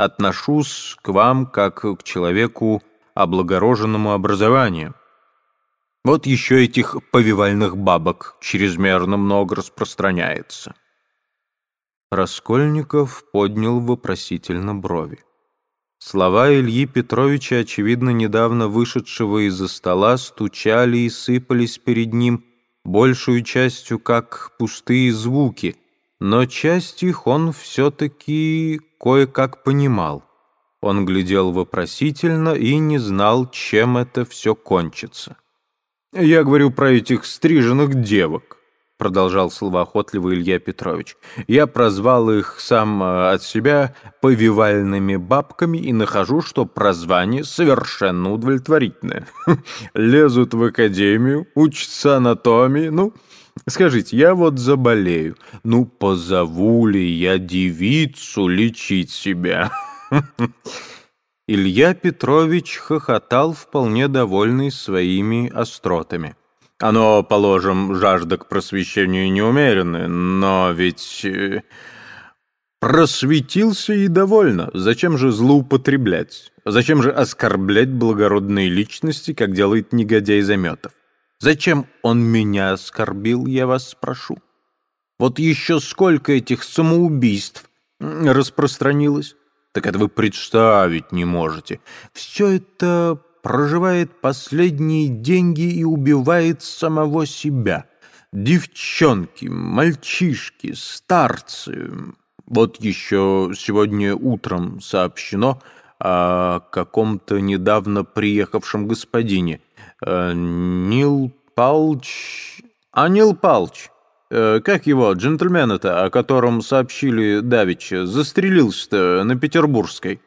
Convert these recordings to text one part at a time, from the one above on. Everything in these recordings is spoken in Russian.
Отношусь к вам как к человеку облагороженному образованием. Вот еще этих повивальных бабок чрезмерно много распространяется». Раскольников поднял вопросительно брови. Слова Ильи Петровича, очевидно, недавно вышедшего из-за стола, стучали и сыпались перед ним большую частью как пустые звуки, но часть их он все-таки кое-как понимал. Он глядел вопросительно и не знал, чем это все кончится. «Я говорю про этих стриженных девок», — продолжал словоохотливый Илья Петрович. «Я прозвал их сам э, от себя повивальными бабками и нахожу, что прозвание совершенно удовлетворительное. Лезут в академию, учатся анатомии, ну...» Скажите, я вот заболею. Ну, позову ли я девицу лечить себя? Илья Петрович хохотал, вполне довольный своими остротами. Оно, положим, жажда к просвещению неумеренная, но ведь... Э, просветился и довольно. Зачем же злоупотреблять? Зачем же оскорблять благородные личности, как делает негодяй Заметов? Зачем он меня оскорбил, я вас спрошу? Вот еще сколько этих самоубийств распространилось? Так это вы представить не можете. Все это проживает последние деньги и убивает самого себя. Девчонки, мальчишки, старцы. Вот еще сегодня утром сообщено о каком-то недавно приехавшем господине. Э, Нил Палч... А Нил Палч, Э, как его, джентльмена-то, о котором сообщили давеча, застрелился-то на Петербургской?»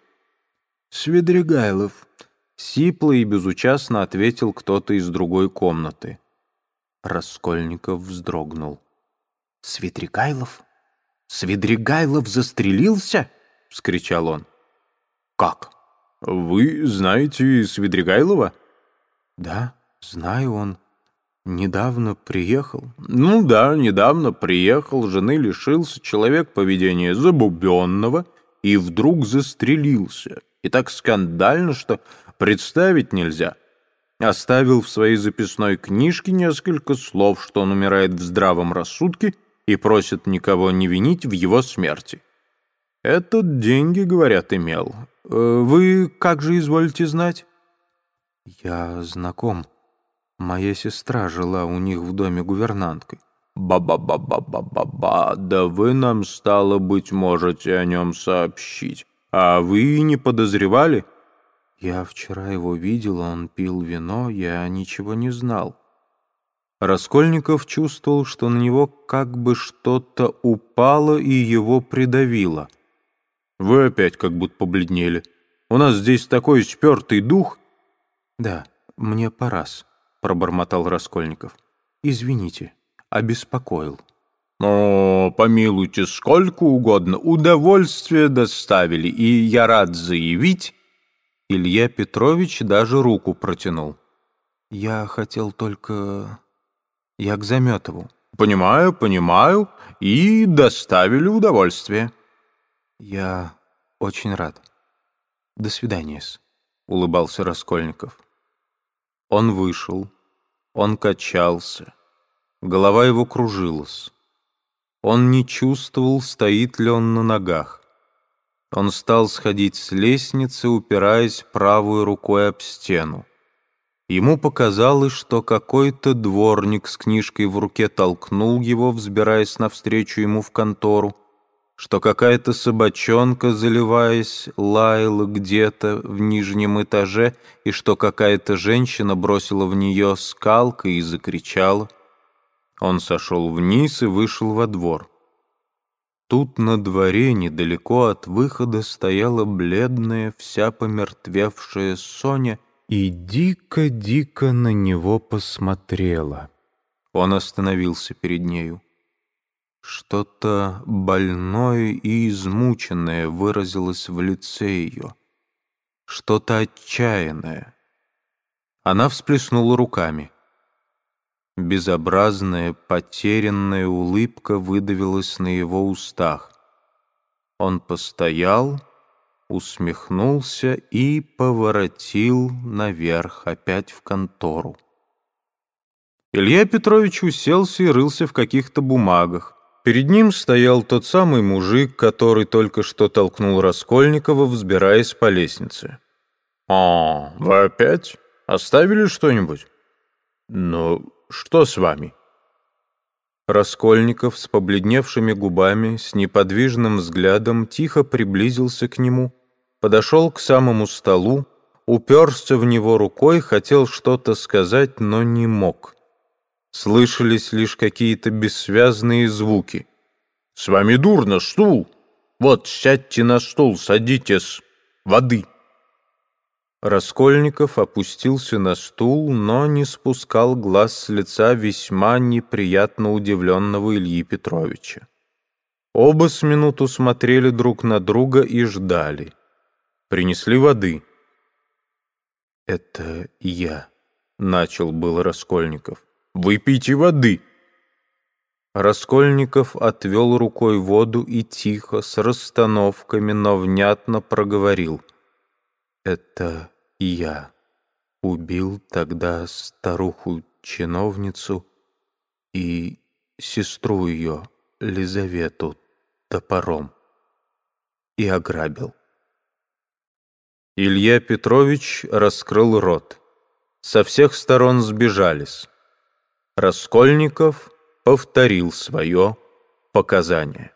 «Свидригайлов», — сипло и безучастно ответил кто-то из другой комнаты. Раскольников вздрогнул. «Свидригайлов? Свидригайлов застрелился?» — вскричал он. «Как? Вы знаете Свидригайлова?» «Да, знаю он. Недавно приехал? Ну да, недавно приехал, жены лишился, человек поведения забубенного и вдруг застрелился. И так скандально, что представить нельзя. Оставил в своей записной книжке несколько слов, что он умирает в здравом рассудке и просит никого не винить в его смерти. Этот деньги, говорят, имел. Э, вы как же изволите знать? Я знаком. Моя сестра жила у них в доме гувернанткой. «Ба-ба-ба-ба-ба-ба-ба, да вы нам, стало быть, можете о нем сообщить. А вы не подозревали?» «Я вчера его видел, он пил вино, я ничего не знал». Раскольников чувствовал, что на него как бы что-то упало и его придавило. «Вы опять как будто побледнели. У нас здесь такой спертый дух». «Да, мне пора-с» пробормотал Раскольников. «Извините, обеспокоил». «О, помилуйте, сколько угодно, удовольствие доставили, и я рад заявить...» Илья Петрович даже руку протянул. «Я хотел только... Я к Заметову». «Понимаю, понимаю, и доставили удовольствие». «Я очень рад. До свидания-с», — улыбался Раскольников. Он вышел. Он качался. Голова его кружилась. Он не чувствовал, стоит ли он на ногах. Он стал сходить с лестницы, упираясь правой рукой об стену. Ему показалось, что какой-то дворник с книжкой в руке толкнул его, взбираясь навстречу ему в контору что какая-то собачонка, заливаясь, лаяла где-то в нижнем этаже, и что какая-то женщина бросила в нее скалкой и закричала. Он сошел вниз и вышел во двор. Тут на дворе, недалеко от выхода, стояла бледная, вся помертвевшая Соня и дико-дико на него посмотрела. Он остановился перед нею. Что-то больное и измученное выразилось в лице ее. Что-то отчаянное. Она всплеснула руками. Безобразная, потерянная улыбка выдавилась на его устах. Он постоял усмехнулся и поворотил наверх опять в контору. Илья Петрович уселся и рылся в каких-то бумагах. Перед ним стоял тот самый мужик, который только что толкнул Раскольникова, взбираясь по лестнице. «А, вы опять? Оставили что-нибудь?» «Ну, что с вами?» Раскольников с побледневшими губами, с неподвижным взглядом тихо приблизился к нему, подошел к самому столу, уперся в него рукой, хотел что-то сказать, но не мог. Слышались лишь какие-то бессвязные звуки. «С вами дурно, стул! Вот, сядьте на стул, садитесь! Воды!» Раскольников опустился на стул, но не спускал глаз с лица весьма неприятно удивленного Ильи Петровича. Оба с минуту смотрели друг на друга и ждали. Принесли воды. «Это я», — начал был Раскольников. «Выпейте воды!» Раскольников отвел рукой воду и тихо, с расстановками, но внятно проговорил. «Это я убил тогда старуху-чиновницу и сестру ее, Лизавету, топором и ограбил. Илья Петрович раскрыл рот. Со всех сторон сбежались. Раскольников повторил свое показание.